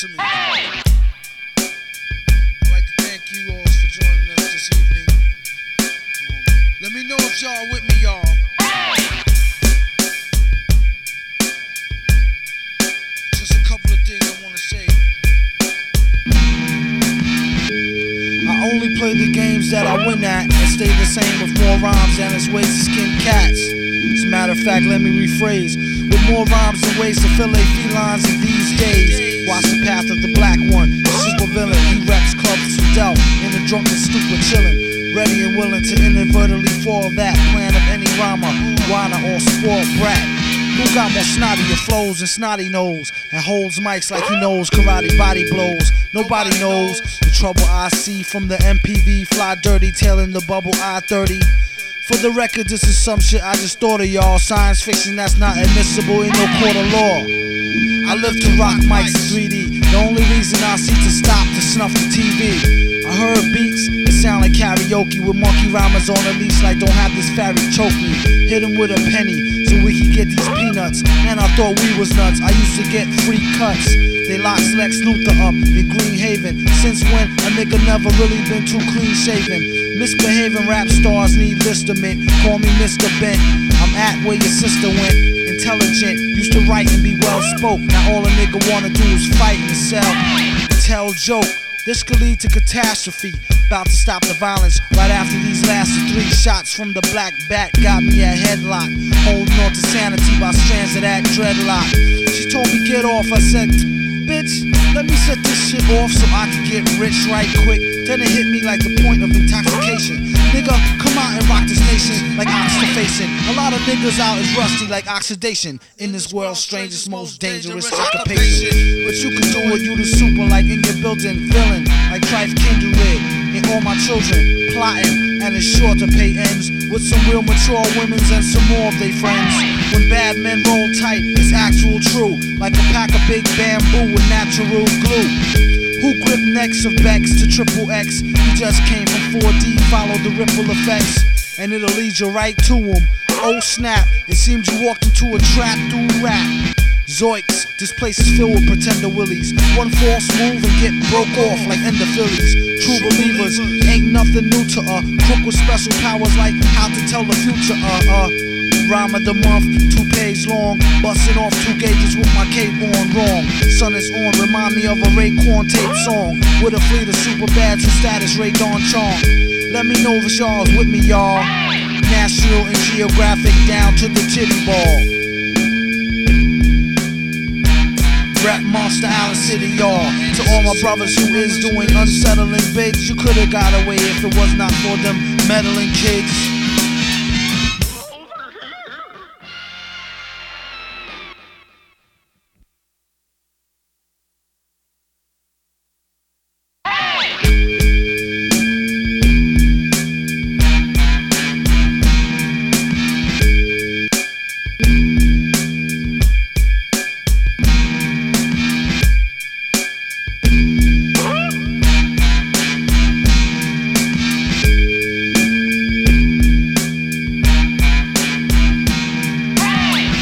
to me. I'd like to thank you all for joining us this evening. Let me know if y'all with me, y'all. Just a couple of things I want to say. I only play the games that I win at and stay the same with more rhymes than it's ways to skin cats. As a matter of fact, let me rephrase. With more rhymes and ways to fillet felines in these days. Watch the of the black one, super villain. He reps clubs to Dell in a drunken stupor chillin'. Ready and willing to inadvertently fall that plan of any rhymer, whiner, or spoiled brat. Who got more snottier flows and snotty nose and holds mics like he knows karate body blows? Nobody knows the trouble I see from the MPV fly dirty tailing the bubble I 30. For the record, this is some shit I just thought of y'all. Science fiction that's not admissible in no court of law. I live to rock mics 3D. The only reason I see to stop to snuff the TV. I heard beats that sound like karaoke with monkey rhymers on a leash like don't have this fairy choke me. Hit him with a penny so we could get these peanuts. And I thought we was nuts. I used to get free cuts. They locked Lex Luthor up in Green Haven. Since when a nigga never really been too clean shaven. Misbehaving rap stars need listament. Call me Mr. Bent. I'm at where your sister went. Intelligent, used to write and be well spoke. Now all a nigga wanna do is fight and sell. Tell joke. This could lead to catastrophe. About to stop the violence right after these last three shots from the black bat got me a headlock. Holding on to sanity by strands of that dreadlock. She told me get off. I said, bitch, let me set this shit off so I can get rich right quick. Then it hit me like the point of intoxication. Nigga, come out and rock this nation like oxygen. A lot of niggas out is rusty like oxidation. In this world's strangest, most dangerous occupation. But you can do it, you the super like in your building, villain like Trife Kindred. All my children plotting, and it's sure to pay ends with some real mature women's and some more of their friends. When bad men roll tight, it's actual true, like a pack of big bamboo with natural glue. Who grip necks of Bex to triple X? You just came from 4D, follow the ripple effects, and it'll lead you right to them. Oh snap, it seems you walked into a trap through rap. Zoiks, this place is filled with pretender willies. One false move and get broke off like ender Phillies. True believers ain't nothing new to uh. Crook with special powers like how to tell the future uh uh. Rhyme of the month, two pages long. Busting off two gauges with my cape on wrong. Sun is on, remind me of a Raekwon tape song. With a fleet of super bad, and status, Rae Dawn Chong. Let me know if y'all's with me, y'all. National and geographic down to the titty ball. Rap Monster Island City, y'all. To all my brothers who is doing unsettling bids, you could've got away if it was not for them meddling kids.